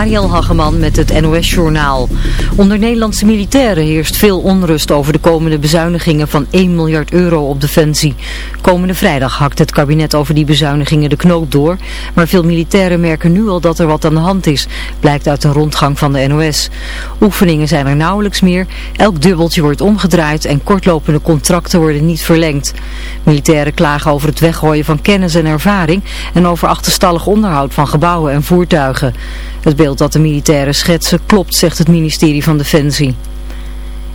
Mariel Hageman met het NOS Journaal. Onder Nederlandse militairen heerst veel onrust over de komende bezuinigingen van 1 miljard euro op defensie. Komende vrijdag hakt het kabinet over die bezuinigingen de knoop door. Maar veel militairen merken nu al dat er wat aan de hand is, blijkt uit een rondgang van de NOS. Oefeningen zijn er nauwelijks meer, elk dubbeltje wordt omgedraaid en kortlopende contracten worden niet verlengd. Militairen klagen over het weggooien van kennis en ervaring en over achterstallig onderhoud van gebouwen en voertuigen. Het beeld dat de militairen schetsen klopt, zegt het ministerie van Defensie.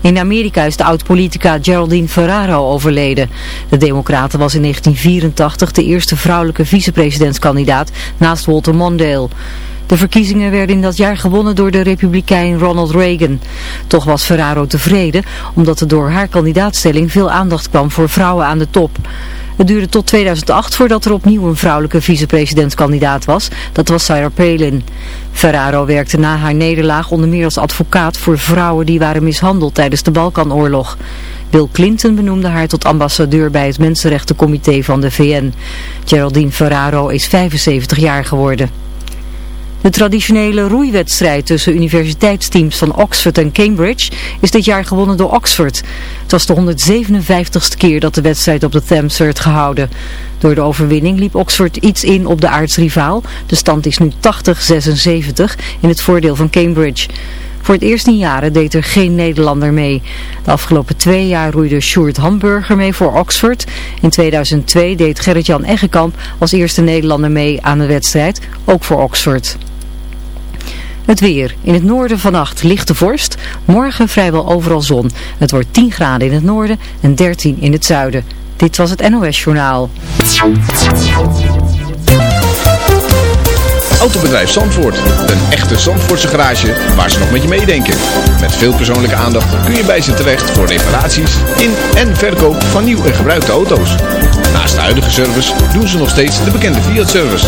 In Amerika is de oud-politica Geraldine Ferraro overleden. De Democraten was in 1984 de eerste vrouwelijke vicepresidentskandidaat naast Walter Mondale. De verkiezingen werden in dat jaar gewonnen door de republikein Ronald Reagan. Toch was Ferraro tevreden, omdat er door haar kandidaatstelling veel aandacht kwam voor vrouwen aan de top. Het duurde tot 2008 voordat er opnieuw een vrouwelijke vicepresidentskandidaat was. Dat was Sarah Palin. Ferraro werkte na haar nederlaag onder meer als advocaat voor vrouwen die waren mishandeld tijdens de Balkanoorlog. Bill Clinton benoemde haar tot ambassadeur bij het Mensenrechtencomité van de VN. Geraldine Ferraro is 75 jaar geworden. De traditionele roeiwedstrijd tussen universiteitsteams van Oxford en Cambridge is dit jaar gewonnen door Oxford. Het was de 157ste keer dat de wedstrijd op de Thames werd gehouden. Door de overwinning liep Oxford iets in op de aardsrivaal. De stand is nu 80-76 in het voordeel van Cambridge. Voor het eerst in jaren deed er geen Nederlander mee. De afgelopen twee jaar roeide Sjoerd Hamburger mee voor Oxford. In 2002 deed Gerrit-Jan Eggekamp als eerste Nederlander mee aan de wedstrijd, ook voor Oxford. Het weer. In het noorden vannacht lichte vorst. Morgen vrijwel overal zon. Het wordt 10 graden in het noorden en 13 in het zuiden. Dit was het NOS Journaal. Autobedrijf Zandvoort. Een echte Zandvoortse garage waar ze nog met je meedenken. Met veel persoonlijke aandacht kun je bij ze terecht voor reparaties in en verkoop van nieuw en gebruikte auto's. Naast de huidige service doen ze nog steeds de bekende Fiat-service.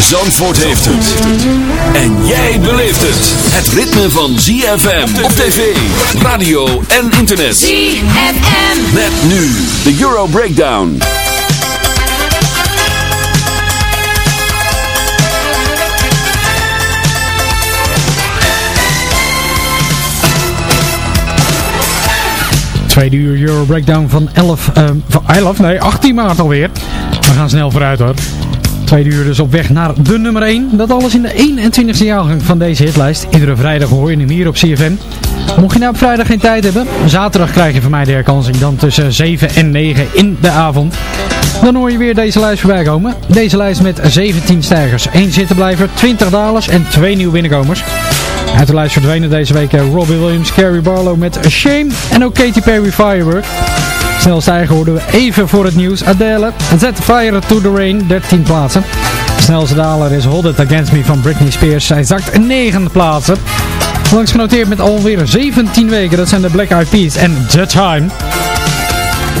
Zandvoort heeft het. En jij beleeft het. Het ritme van ZFM op tv, radio en internet. ZFM. Met nu de Euro Breakdown. Tweede uur Euro Breakdown van 11, eh, van 11, nee 18 maart alweer. We gaan snel vooruit hoor. Tweede uur dus op weg naar de nummer 1. Dat alles in de 21ste jaargang van deze hitlijst. Iedere vrijdag hoor je hem hier op CFM. Mocht je nou op vrijdag geen tijd hebben, zaterdag krijg je van mij de herkansing dan tussen 7 en 9 in de avond. Dan hoor je weer deze lijst voorbij komen. Deze lijst met 17 stijgers, 1 zittenblijver, 20 dalers en 2 nieuwe binnenkomers. Uit de lijst verdwenen deze week eh, Robbie Williams, Carrie Barlow met Shame en ook Katy Perry Firework. Snel stijgen hoorden we even voor het nieuws. Adele, Set Fire to the Rain, 13 plaatsen. Snelste daler is Hold It Against Me van Britney Spears. Zij zakt 9 plaatsen. Langs genoteerd met alweer 17 weken. Dat zijn de Black Eyed Peas en The Time.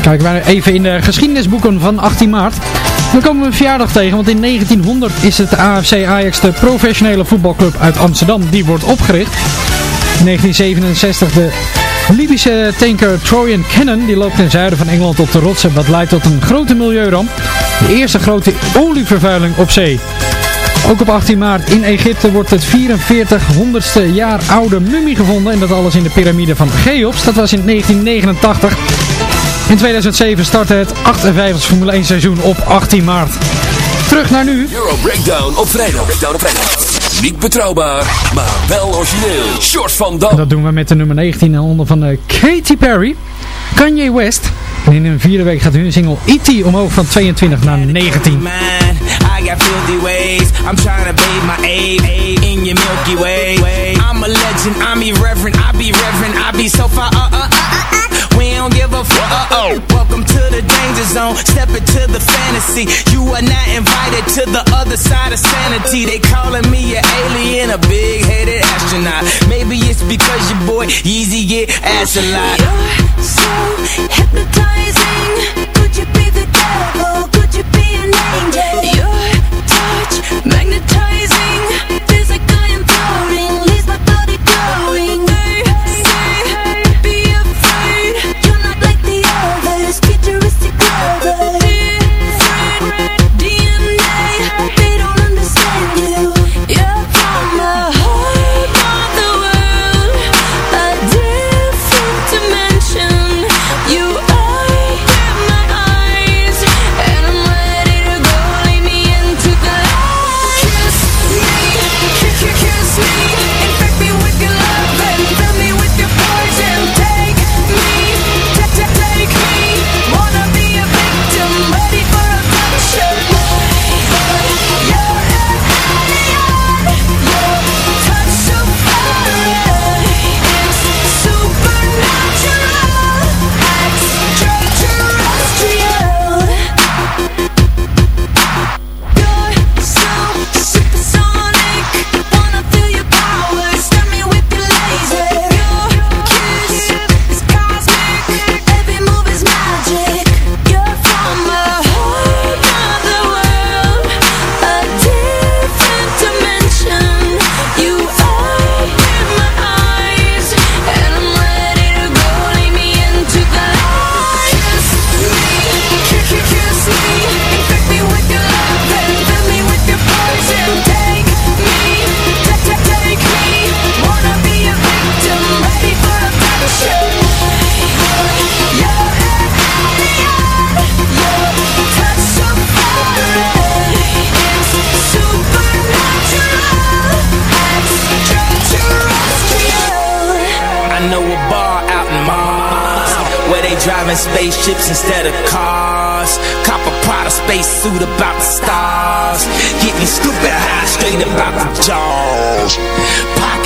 Kijken wij even in de geschiedenisboeken van 18 maart. Dan komen we een verjaardag tegen, want in 1900 is het AFC Ajax de professionele voetbalclub uit Amsterdam. Die wordt opgericht. In 1967 de Libische tanker Trojan Cannon, die loopt ten zuiden van Engeland op de rotsen. Dat leidt tot een grote milieuramp. De eerste grote olievervuiling op zee. Ook op 18 maart in Egypte wordt het 4400ste jaar oude mummie gevonden. En dat alles in de piramide van Cheops. Dat was in 1989. In 2007 startte het 58 Formule 1 seizoen op 18 maart. Terug naar nu. Euro Breakdown. Breakdown op vrijdag. Niet betrouwbaar, maar wel origineel. Short van Dam. Dat doen we met de nummer 19 in handen van de Katy Perry. Kanye West. En in een vierde week gaat hun single E.T. omhoog van 22 naar 19. I got filthy ways. I'm trying to bait my aid in your Milky Way. I'm a legend, I'm irreverent, I be reverent, I be so far, uh, uh, uh, uh. uh. We don't give a fuck. Uh-oh. Welcome to the danger zone. Step into the fantasy. You are not invited to the other side of sanity. They calling me an alien, a big headed astronaut. Maybe it's because your boy Yeezy get ass a lot. You're so hypnotizing. Could you be the devil? Could you be an angel? Your touch magnetizing.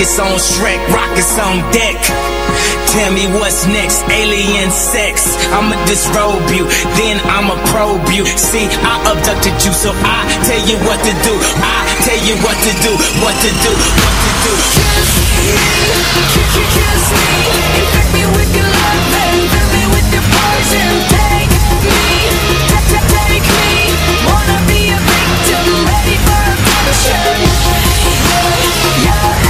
Rockets on Shrek, rockets on deck. Tell me what's next, alien sex. I'ma disrobe you, then I'ma probe you. See, I abducted you, so I tell you what to do. I tell you what to do, what to do, what to do. Kiss me, kiss, me, kiss me. Infect me with your love and fill me with your poison. Take me, t take me. Wanna be a victim, ready for a passion. Yeah, yeah.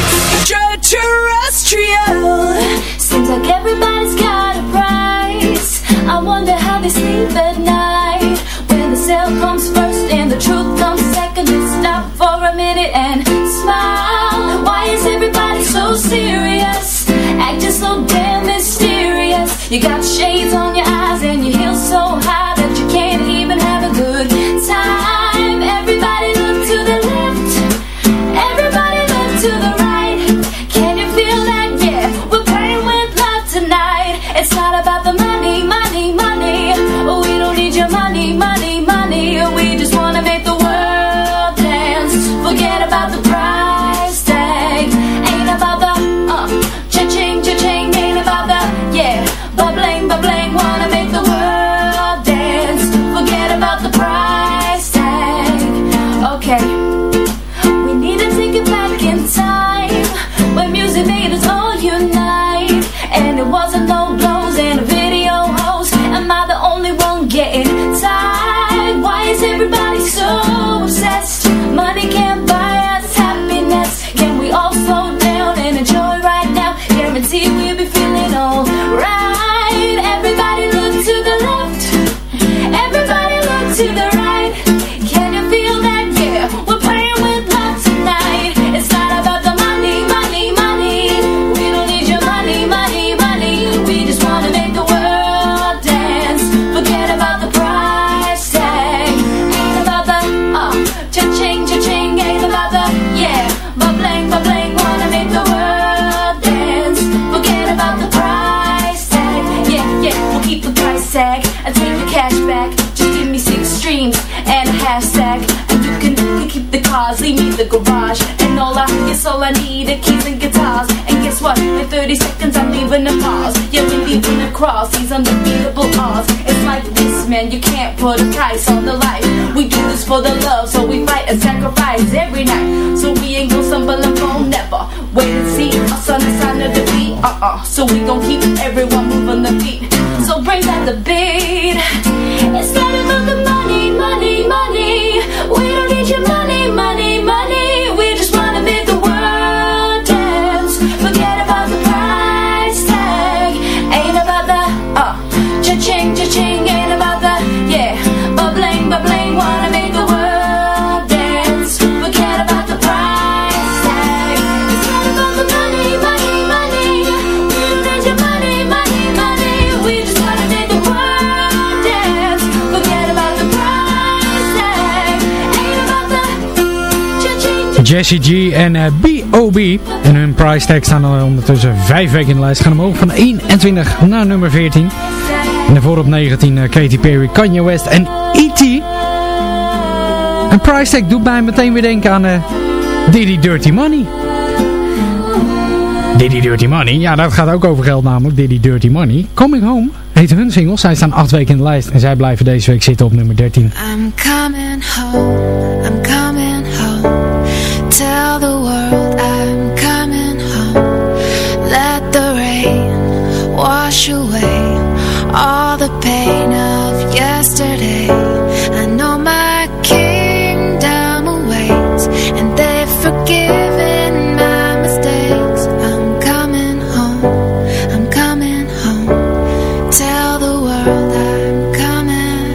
lights Jesse G en eh, B.O.B. En hun price tag staan al ondertussen vijf weken in de lijst. Gaan omhoog van 21 naar nummer 14. En daarvoor op 19 eh, Katy Perry, Kanye West en E.T. Een price tag doet mij meteen weer denken aan eh Diddy Dirty Money. Diddy Dirty Money, ja dat gaat ook over geld namelijk, Diddy Dirty Money. Coming Home heet hun single, zij staan acht weken in de lijst en zij blijven deze week zitten op nummer 13. I'm coming home, I'm coming wash away all the pain of yesterday. I know my kingdom awaits, and they've forgiven my mistakes. I'm coming home, I'm coming home. Tell the world I'm coming.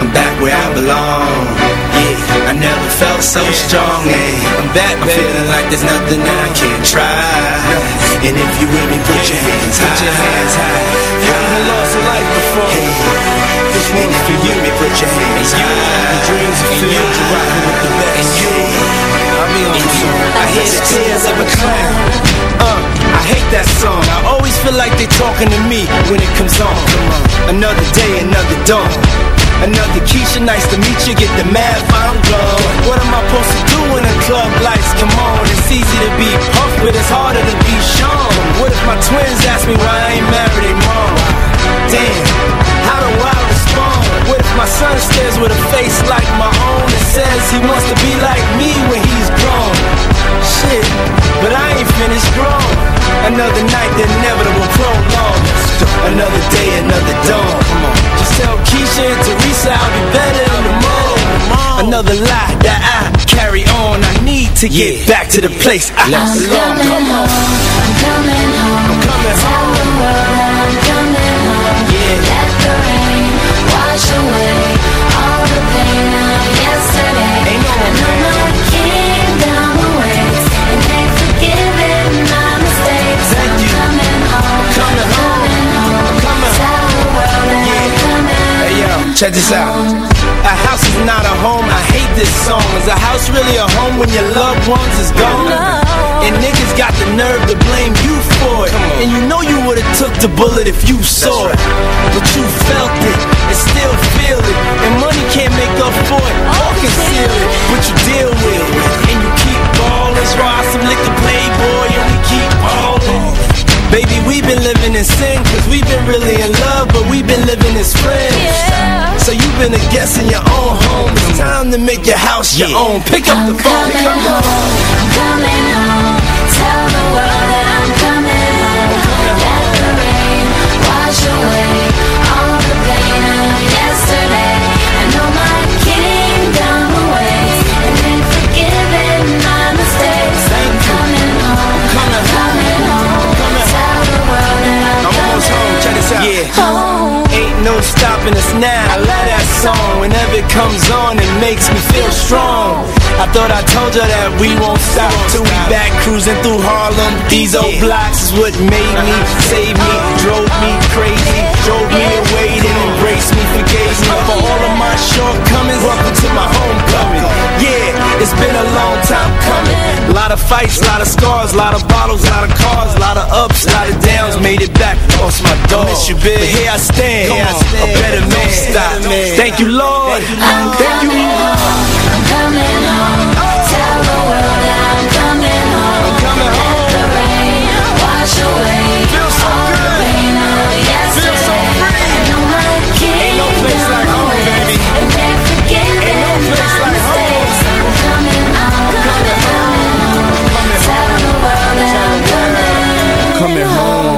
I'm back where I belong. Yeah, I never felt so strong. Yeah, I'm back, I'm feeling like there's nothing I can't try. And if you with me, put your hands high. Put your hands high. You haven't lost a life before. Hey, this is for you. Me, put your hands high. The dreams are filled. You're rocking with the best. And you, I mean, on the song. I hear the tears of a clown. Uh, I hate that song. I always feel like they're talking to me when it comes on. Another day, another dawn. Another Keisha, nice to meet you. Get the math, I'm gone. What am I supposed to do when the club lights come on? It's easy to be puff, but it's harder to be shown. Another lie that I carry on. I need to get back to the place I I'm belong. coming Come on. home, I'm coming home. I'm coming Tell home. the world I'm coming home. Yeah. Let the rain wash away all the pain of yesterday. Ain't no I know my kingdom awaits, and they've forgiven my mistakes. Thank I'm you. coming home, Coming home. coming home. Coming Tell the world that I'm coming Hey yo, check this out. A house is not a home. I hate this song. Is a house really a home when your loved ones is gone? And niggas got the nerve to blame you for it. And you know you would've took the bullet if you saw it. But you felt it and still feel it. And money can't make up for it oh, or conceal it. But you deal with it. And you keep ballin'. Try some liquor playboy Baby, we've been living in sin Cause we've been really in love But we've been living as friends. So you've been a guest in your own home. It's time to make your house your own. Pick up the I'm phone. coming Come on. home, I'm coming home. Tell the world that I'm coming home. Let the rain wash away all the pain of yesterday. Out Yeah home. Ain't no stopping us now. I love that song. Whenever it comes on, it makes me feel strong. I thought I told you that we won't stop till we back cruising through Harlem. These old blocks is what made me, saved me, drove me crazy, drove me away, then embraced me, forgave me for all of my shortcomings. Welcome to my homecoming. It's been a long time coming. A lot of fights, lot of scars, lot of bottles, lot of cars, lot of ups, lot of downs. Made it back, lost my dog. Miss you, big. But here I stand, here I stand. a better man. Don't stop. Man. Thank you, Lord. I'm Thank you, Lord. I'm coming home. Tell the world I'm. I'm coming home. Let the rain wash away. Feel so good. coming home.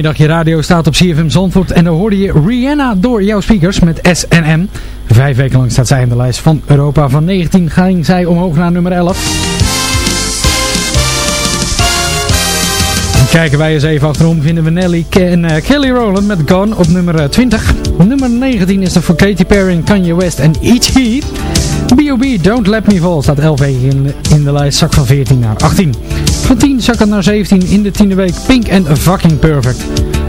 Vrijdagmiddag je radio staat op CFM Zandvoort en dan hoorde je Rihanna door jouw speakers met SNM. Vijf weken lang staat zij in de lijst van Europa. Van 19 ging zij omhoog naar nummer 11. En kijken wij eens even achterom vinden we Nelly en uh, Kelly Rowland met Gone op nummer 20. Nummer 19 is er voor Katy Perry, Kanye West en E.T. B.O.B. Don't Let Me Fall staat 11 weken in, de lijst, zak van 14 naar 18. Van 10 zakken naar 17 in de tiende week Pink and Fucking Perfect.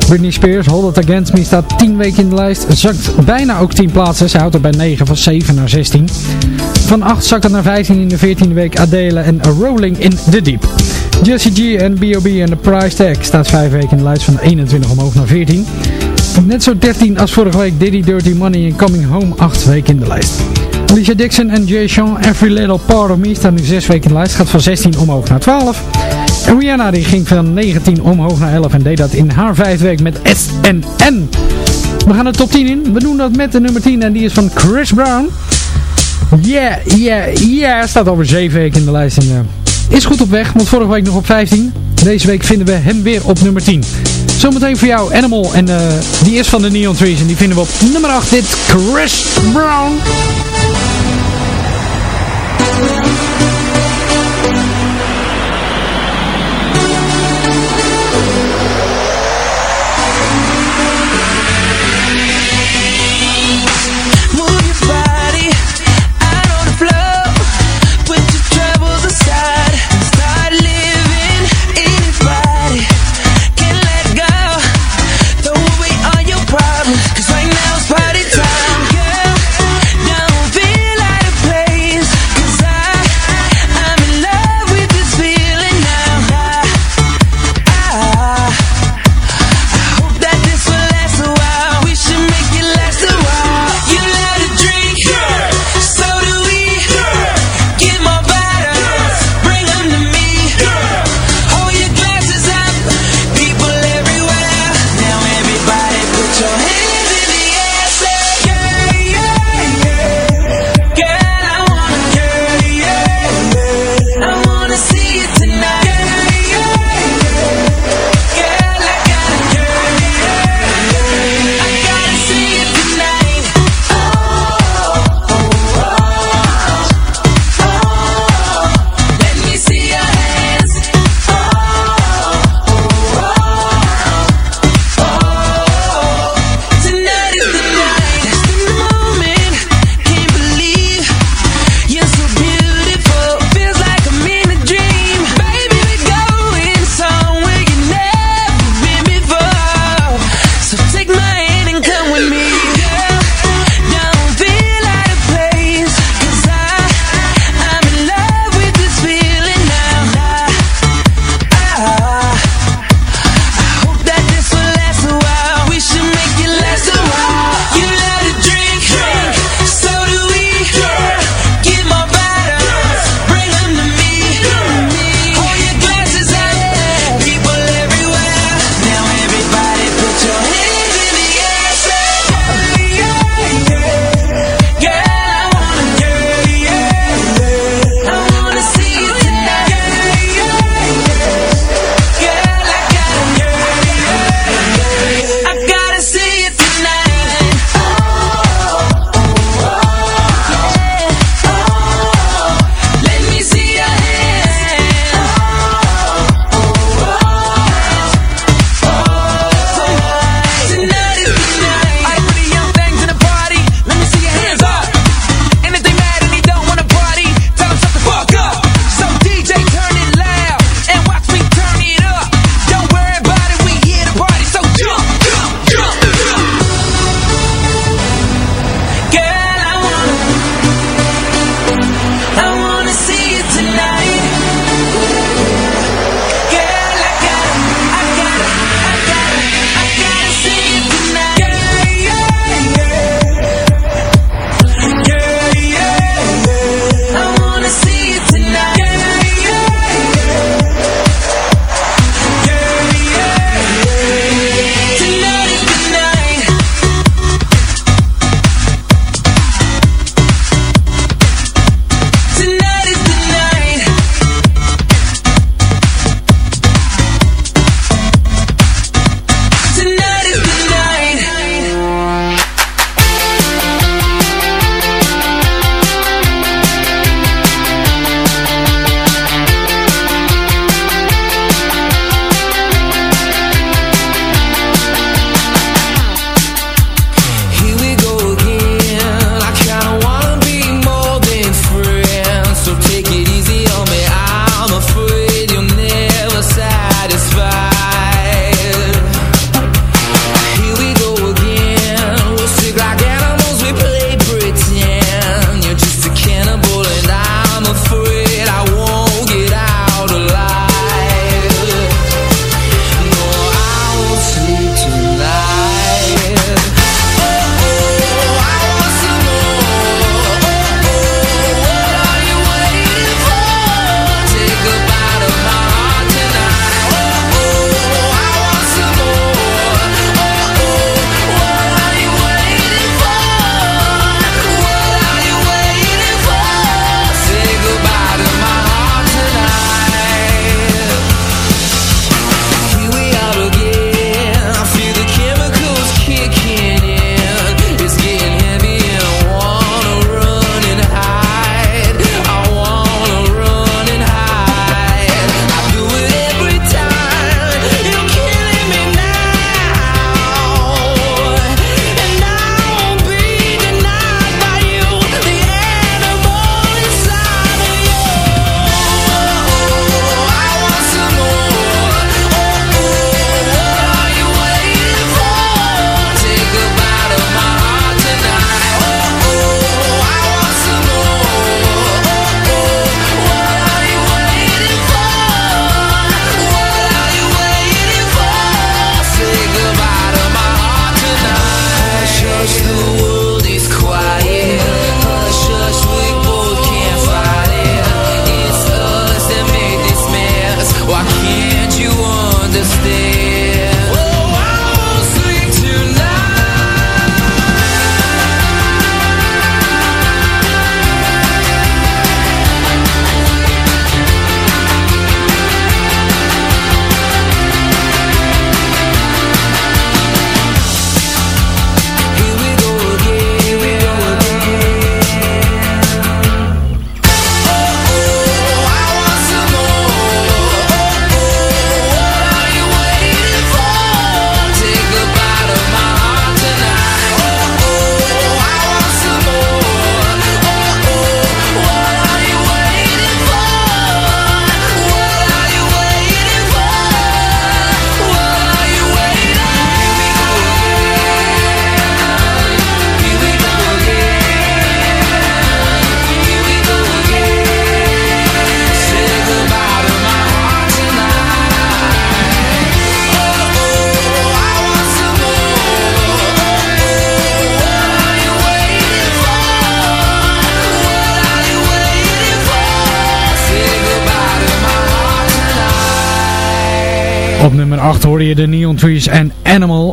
Britney Spears, Hold It Against Me staat 10 weken in de lijst, zakt bijna ook 10 plaatsen. Ze houdt er bij 9 van 7 naar 16. Van 8 zakken naar 15 in de 14e week Adele en Rolling in the Deep. Jessie G en B.O.B. en The Price Tag staat 5 weken in de lijst van 21 omhoog naar 14. Net zo 13 als vorige week Diddy Dirty Money en Coming Home 8 weken in de lijst. Alicia Dixon en Jay Sean, Every Little Part of Me staan nu 6 weken in de lijst. Gaat van 16 omhoog naar 12. En Rihanna die ging van 19 omhoog naar 11 en deed dat in haar vijfde week met SNN. We gaan de top 10 in. We doen dat met de nummer 10 en die is van Chris Brown. Yeah, yeah, yeah. Staat over 7 weken in de lijst en uh, is goed op weg, want vorige week nog op 15. Deze week vinden we hem weer op nummer 10. Zometeen voor jou Animal en uh, die is van de Neon Trees en die vinden we op nummer 8. Dit Chris Brown.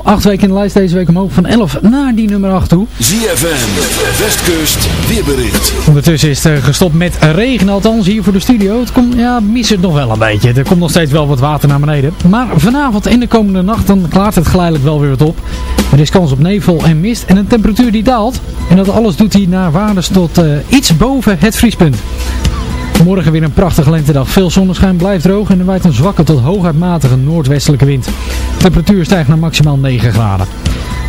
Acht weken in de lijst deze week omhoog van 11 naar die nummer 8 toe. ZFM, Westkust, weerbericht. Ondertussen is het gestopt met regen, althans hier voor de studio. Het komt, ja, mis het nog wel een beetje. Er komt nog steeds wel wat water naar beneden. Maar vanavond en de komende nacht dan klaart het geleidelijk wel weer wat op. Er is kans op nevel en mist en een temperatuur die daalt. En dat alles doet hij naar waardes tot uh, iets boven het vriespunt. Morgen weer een prachtige lentedag. Veel zonneschijn blijft droog en er waait een zwakke tot hooguit matige noordwestelijke wind. De temperatuur stijgt naar maximaal 9 graden.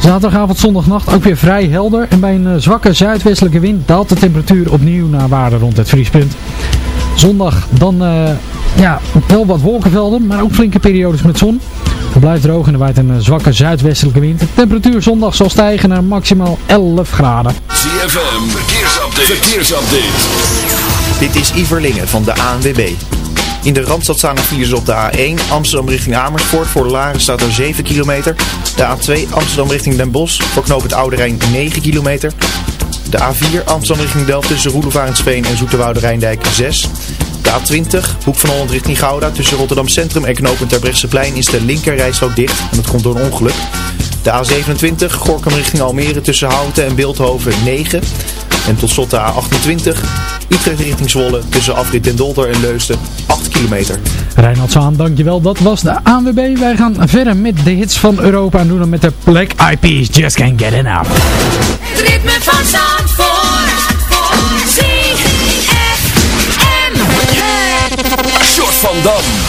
Zaterdagavond, zondagnacht ook weer vrij helder en bij een uh, zwakke zuidwestelijke wind daalt de temperatuur opnieuw naar waarde rond het vriespunt. Zondag dan uh, ja, wel wat wolkenvelden, maar ook flinke periodes met zon. Het blijft droog en er waait een uh, zwakke zuidwestelijke wind. De temperatuur zondag zal stijgen naar maximaal 11 graden. ZFM, verkeersupdate. verkeersupdate. Dit is Iverlingen van de ANWB. In de Randstad staan er files op de A1 Amsterdam richting Amersfoort. Voor Laren staat er 7 kilometer. De A2 Amsterdam richting Den Bosch. Voor knoop het Oude Rijn 9 kilometer. De A4 Amsterdam richting Delft tussen Roelofarensveen en Zoeterwoude Rijndijk 6. De A20 Hoek van Holland richting Gouda. Tussen Rotterdam Centrum en knooppunt Terbrechtseplein is de linkerrijstrook dicht. En dat komt door een ongeluk. De A27 Gorkum richting Almere tussen Houten en Beeldhoven 9. En tot slot de A28 Utrecht richting Zwolle tussen Afrit den Dolder en Leusden 8 kilometer. Reinhard Zwaan, dankjewel. Dat was de ANWB. Wij gaan verder met de hits van Europa en doen dan met de Black Eyed Peas. Just can't get enough. Het ritme van Zandvoort. ZFM. Short van Dam.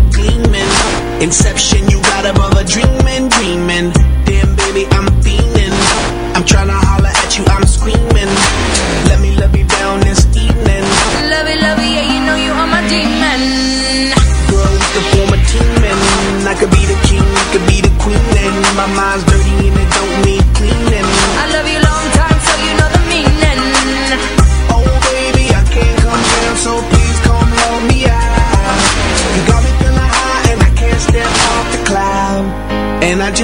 Inception, you got above a dreaming, dreaming. Damn, baby, I'm fiending. I'm tryna holler at you, I'm screaming. Let me love you down this evening. Love it, love it, yeah, you know you are my demon. Girl, we could form a team and I could be the king, you could be the queen. And my mind's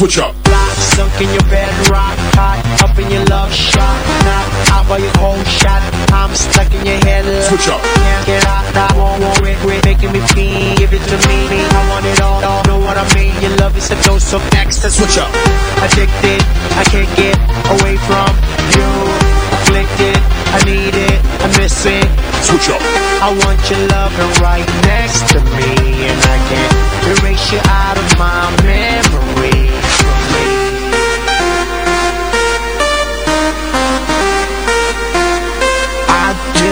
Switch up. Lock, sunk in your bed, rock hot, up in your love shot. Now out by your whole shot. I'm stuck in your head. Switch up. Can't get out. I won't it. Quit making me feel. Give it to me. I want it all. all. Know what I mean? Your love is a dose of extra. Switch up. Addicted. I can't get away from you. Afflicted. I need it. I miss it. Switch up. I want your loving right next to me, and I can't erase you out of my memory.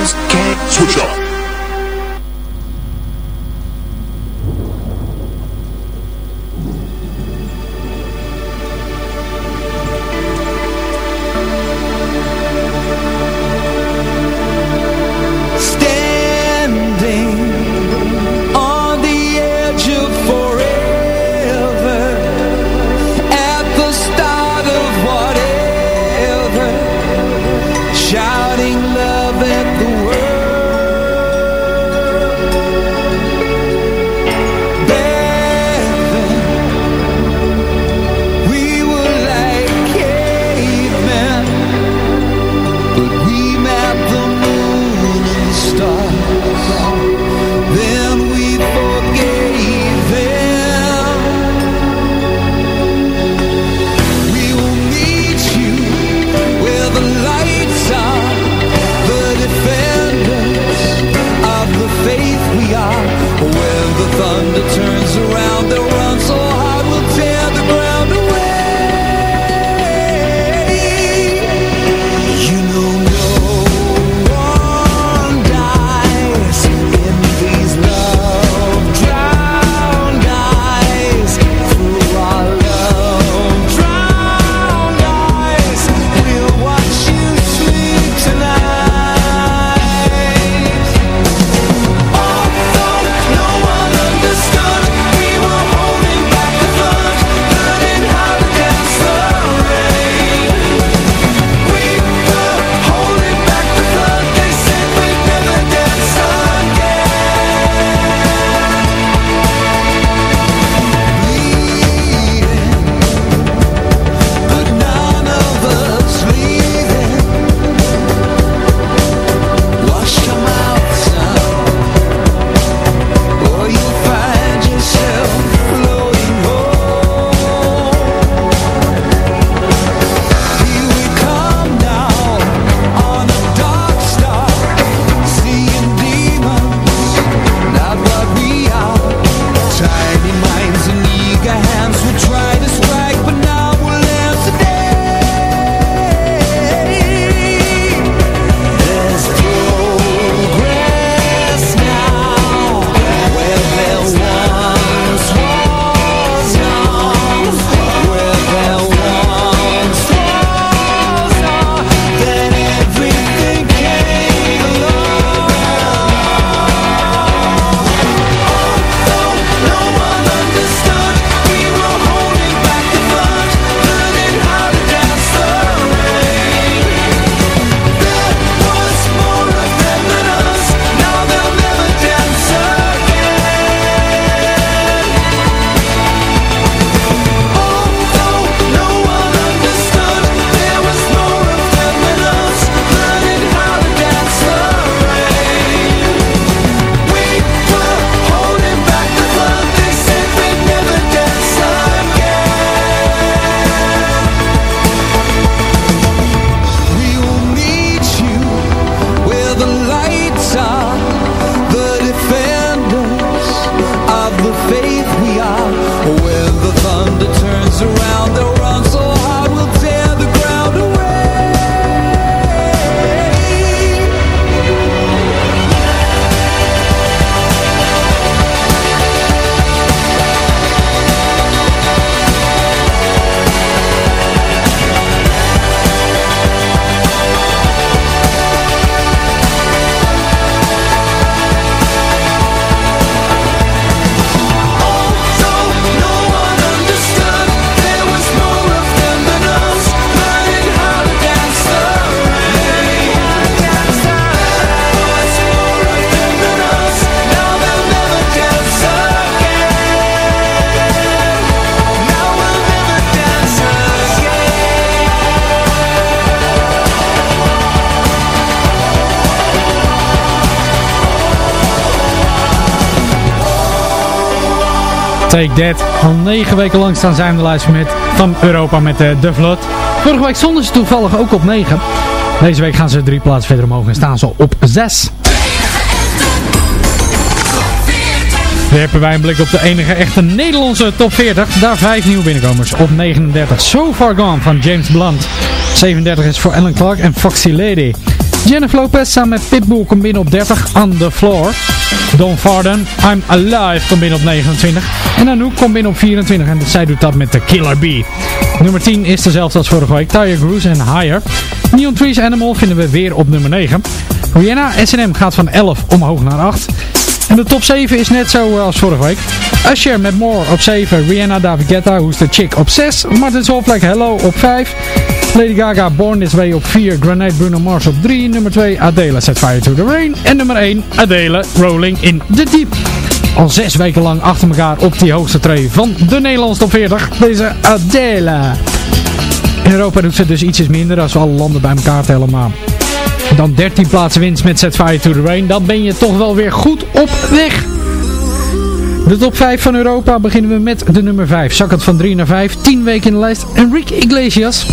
Just can't Switch up. Standing Take That. Al negen weken lang staan zij in de lijst met, van Europa met de, de Vlot. Vorige week stonden ze toevallig ook op 9. Deze week gaan ze drie plaatsen verder omhoog en staan ze op 6. Werpen wij een blik op de enige echte Nederlandse top 40. Daar vijf nieuwe binnenkomers. Op 39 So Far Gone van James Blunt. 37 is voor Ellen Clark en Foxy Lady. Jennifer Lopez samen met Pitbull komt binnen op 30. On the Floor. Don Farden, I'm Alive komt binnen op 29. En Anouk komt binnen op 24 en zij doet dat met de Killer Bee. Nummer 10 is dezelfde als vorige week, Tyre Cruise en Higher. Neon Trees Animal vinden we weer op nummer 9. Rihanna S&M gaat van 11 omhoog naar 8. En de top 7 is net zo als vorige week. Usher met More op 7. Rihanna David Guetta, Who's the Chick op 6. Martin Solveig Hello op 5. Lady Gaga Born This Way op 4. Grenade Bruno Mars op 3. Nummer 2 Adele Set Fire to the Rain. En nummer 1 Adele Rolling in the Deep. Al zes weken lang achter elkaar op die hoogste tree van de Nederlandse top 40. Deze Adele. In Europa doet ze dus ietsjes minder als we alle landen bij elkaar tellen. Maar dan 13 plaatsen winst met Set Fire to the Rain. Dan ben je toch wel weer goed op weg. De top 5 van Europa beginnen we met de nummer 5. Zakkend van 3 naar 5. 10 weken in de lijst. Enrique Iglesias.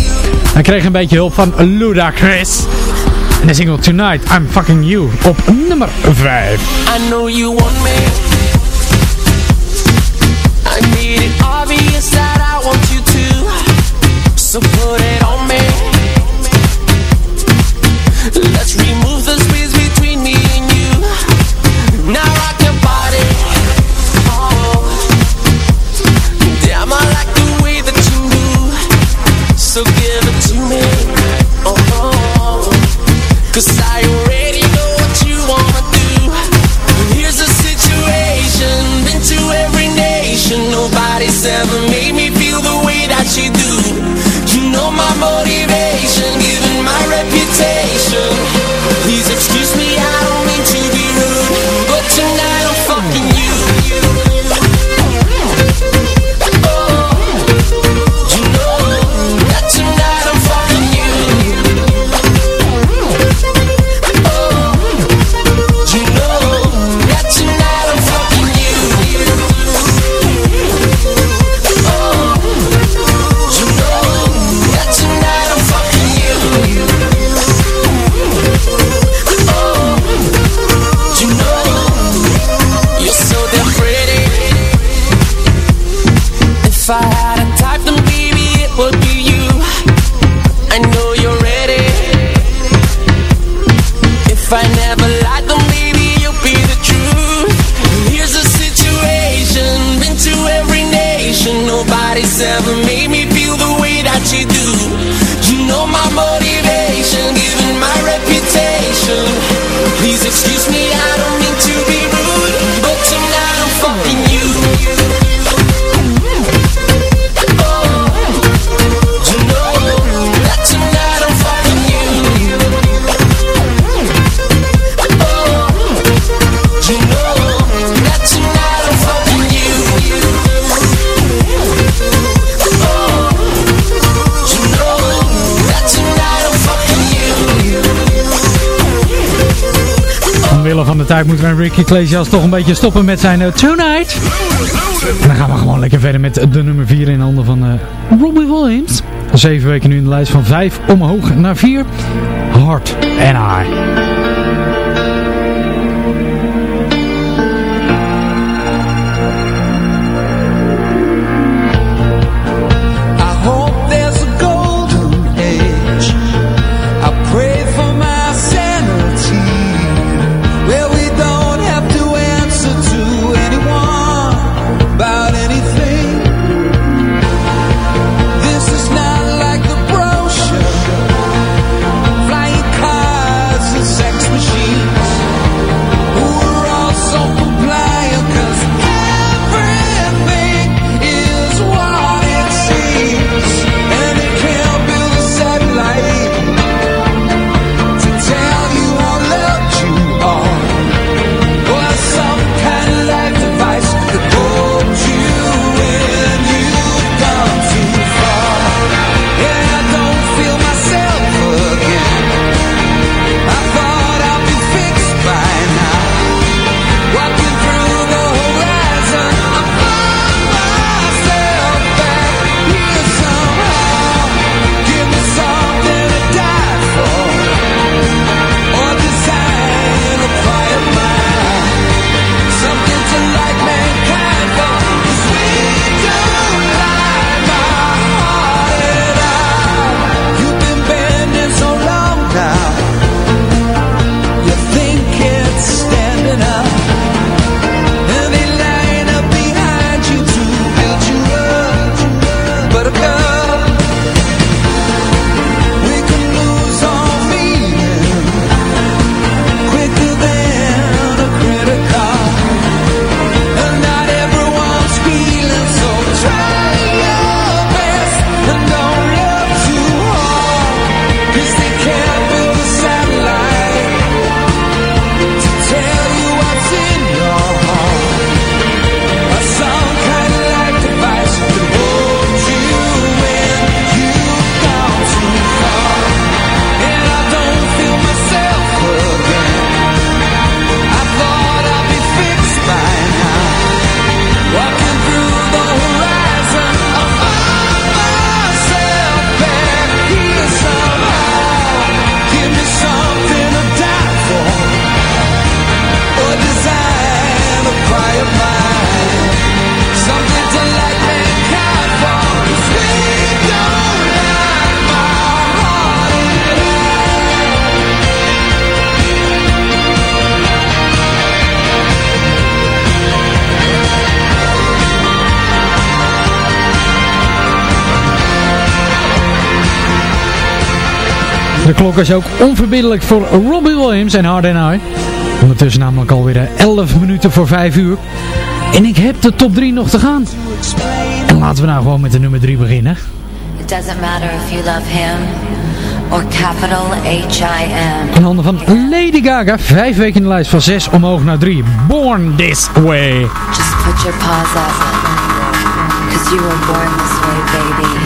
Hij kreeg een beetje hulp van Ludacris. En de single Tonight, I'm Fucking You op nummer 5. I know you want me. Tijd moeten we Ricky Iglesias toch een beetje stoppen met zijn eh, Tonight. En dan gaan we gewoon lekker verder met de nummer 4 in handen van eh, Robbie Williams. Zeven weken nu in de lijst van 5 omhoog naar 4. Heart and I. I Is ook onverbiddelijk voor Robbie Williams en Hard and I. Ondertussen namelijk alweer 11 minuten voor 5 uur. En ik heb de top 3 nog te gaan. En laten we nou gewoon met de nummer 3 beginnen. It doesn't matter if you love him or capital H-I-M. In handen van Lady Gaga. Vijf weken in de lijst van 6 omhoog naar 3. Born This Way. Just put your paws up. Cause you were born this way, baby.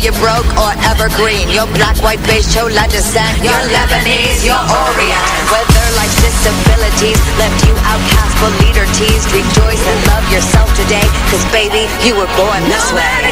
you're broke or evergreen, you're black, white, beige, chola descent, you're Lebanese, you're Orient. Whether life's disabilities left you outcast but leader teased, rejoice and love yourself today. Cause baby, you were born this way.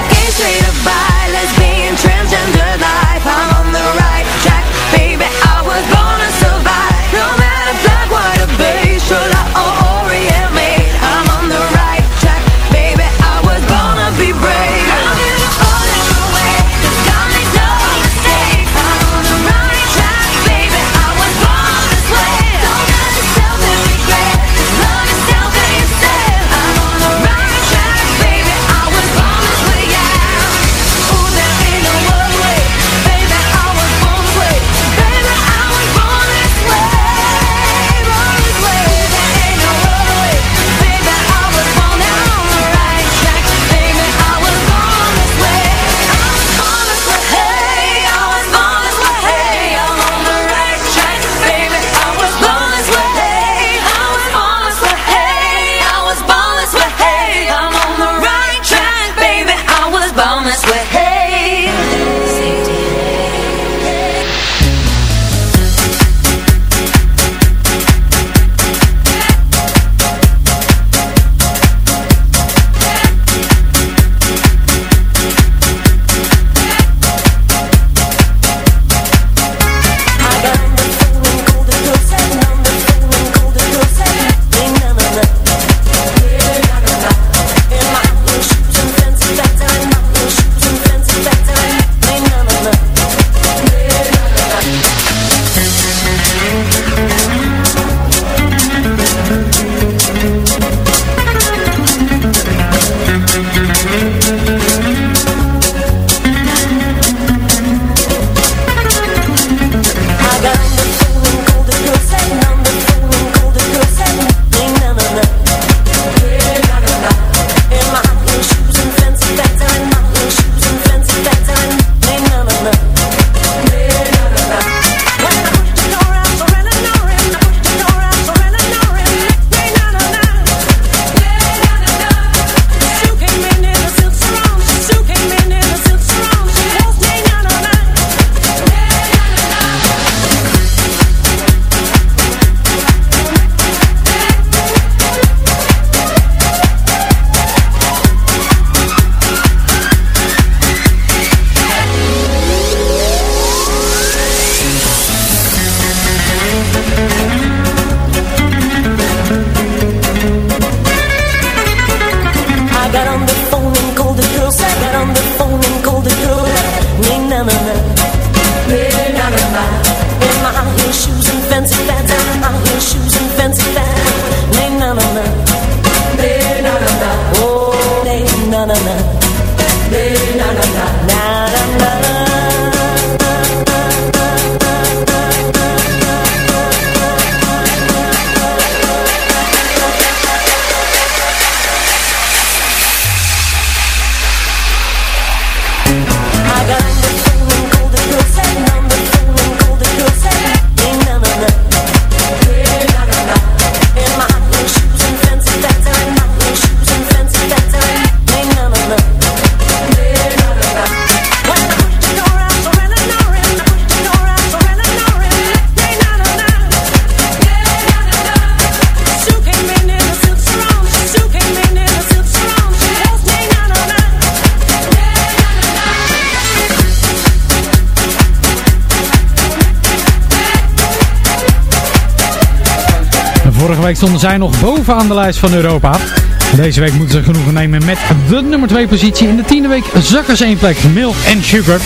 Stonden zij nog bovenaan de lijst van Europa. Deze week moeten ze genoegen nemen met de nummer 2 positie. In de tiende week zakken ze één plek Milk and Sugar.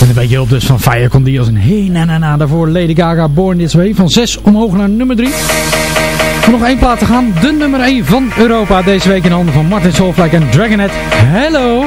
En een beetje hulp dus van Fire Condi als een hey na na na. Daarvoor Lady Gaga Born This Way. Van 6 omhoog naar nummer 3. Nog één plaat te gaan. De nummer 1 van Europa. Deze week in handen van Martin Solveig en Dragonet. Hello!